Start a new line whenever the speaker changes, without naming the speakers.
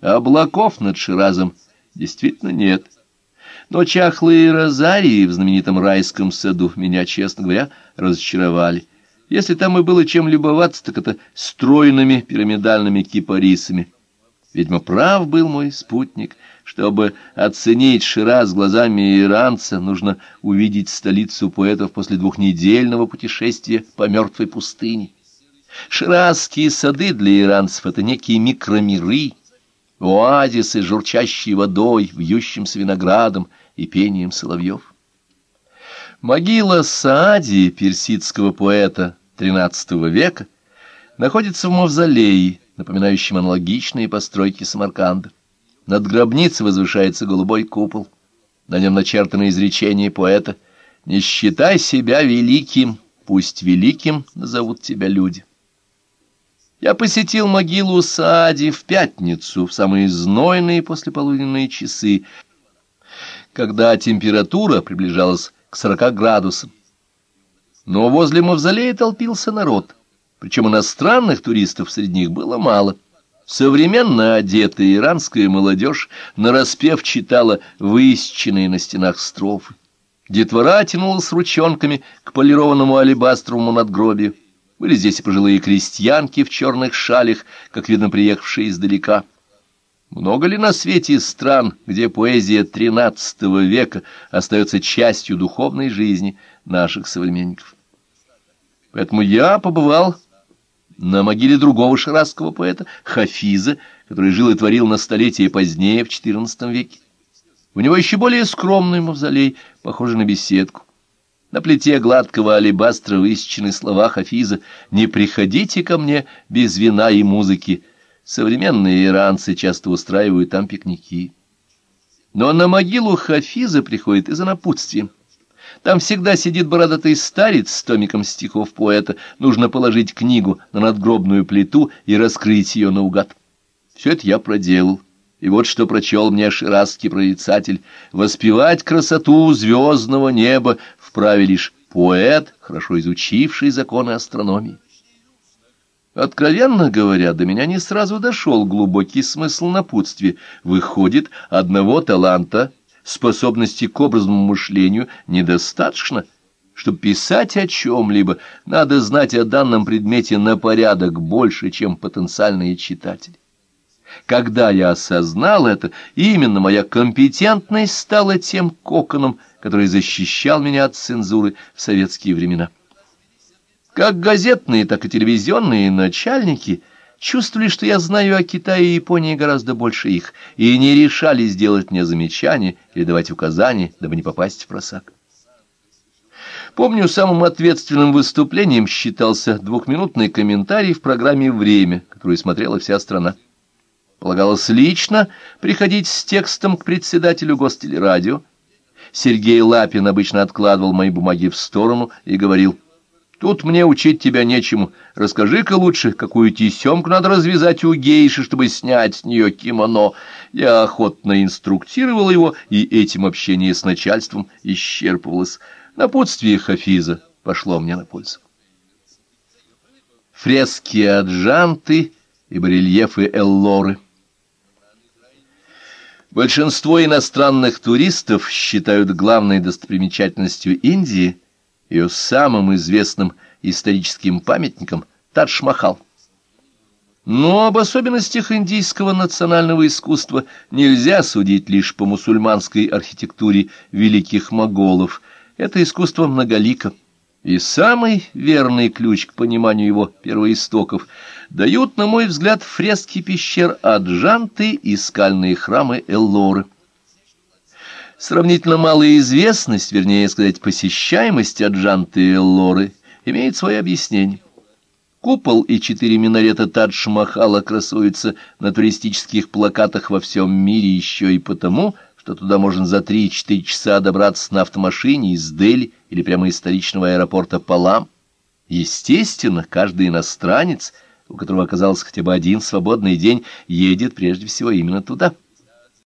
Облаков над Ширазом действительно нет. Но чахлые розарии в знаменитом райском саду меня, честно говоря, разочаровали. Если там и было чем любоваться, так это стройными пирамидальными кипарисами. Видимо, прав был мой спутник. Чтобы оценить Шираз глазами иранца, нужно увидеть столицу поэтов после двухнедельного путешествия по мертвой пустыне. Ширазские сады для иранцев — это некие микромиры, оазисы, журчащие водой, вьющимся виноградом и пением соловьев. Могила Саади, персидского поэта XIII века, находится в мавзолее, напоминающем аналогичные постройки Самарканда. Над гробницей возвышается голубой купол. На нем начертано изречение поэта «Не считай себя великим, пусть великим назовут тебя люди». Я посетил могилу Саади в пятницу, в самые знойные послеполуденные часы, когда температура приближалась к сорока градусам. Но возле мавзолея толпился народ, причем иностранных туристов среди них было мало. Современно одетая иранская молодежь нараспев читала высеченные на стенах строфы. Детвора тянулась ручонками к полированному алебастровому надгробию. Были здесь и пожилые крестьянки в черных шалях, как видно, приехавшие издалека. Много ли на свете стран, где поэзия XIII века остается частью духовной жизни наших современников? Поэтому я побывал на могиле другого ширазского поэта, Хафиза, который жил и творил на столетие позднее, в XIV веке. У него еще более скромный мавзолей, похожий на беседку. На плите гладкого алебастра высечены слова Хафиза «Не приходите ко мне без вина и музыки». Современные иранцы часто устраивают там пикники. Но на могилу Хафиза приходит и за напутствием. Там всегда сидит бородатый старец с томиком стихов поэта. Нужно положить книгу на надгробную плиту и раскрыть ее наугад. Все это я проделал. И вот что прочел мне ширазский прорицатель. «Воспевать красоту звездного неба вправе лишь поэт, хорошо изучивший законы астрономии. Откровенно говоря, до меня не сразу дошел глубокий смысл напутствия. Выходит, одного таланта, способности к образному мышлению недостаточно. Чтобы писать о чем-либо, надо знать о данном предмете на порядок больше, чем потенциальные читатели. Когда я осознал это, именно моя компетентность стала тем коконом, который защищал меня от цензуры в советские времена. Как газетные, так и телевизионные начальники чувствовали, что я знаю о Китае и Японии гораздо больше их, и не решали сделать мне замечания или давать указания, дабы не попасть в просак. Помню, самым ответственным выступлением считался двухминутный комментарий в программе «Время», которую смотрела вся страна. Полагалось лично приходить с текстом к председателю гостелерадио, Сергей Лапин обычно откладывал мои бумаги в сторону и говорил, «Тут мне учить тебя нечему. Расскажи-ка лучше, какую тесемку надо развязать у гейши, чтобы снять с нее кимоно». Я охотно инструктировал его, и этим общение с начальством исчерпывалось. Напутствие Хафиза пошло мне на пользу. Фрески Аджанты и барельефы Эллоры — Большинство иностранных туристов считают главной достопримечательностью Индии ее самым известным историческим памятником Тадж-Махал. Но об особенностях индийского национального искусства нельзя судить лишь по мусульманской архитектуре великих моголов. Это искусство многолико. И самый верный ключ к пониманию его первоистоков дают, на мой взгляд, фрески пещер Аджанты и скальные храмы Эллоры. Сравнительно малая известность, вернее сказать, посещаемость Аджанты и Эллоры имеет свое объяснение. Купол и четыре минарета Тадж-Махала красуются на туристических плакатах во всем мире еще и потому, что туда можно за 3-4 часа добраться на автомашине из Дели или прямо из столичного аэропорта Палам. Естественно, каждый иностранец, у которого оказался хотя бы один свободный день, едет прежде всего именно туда —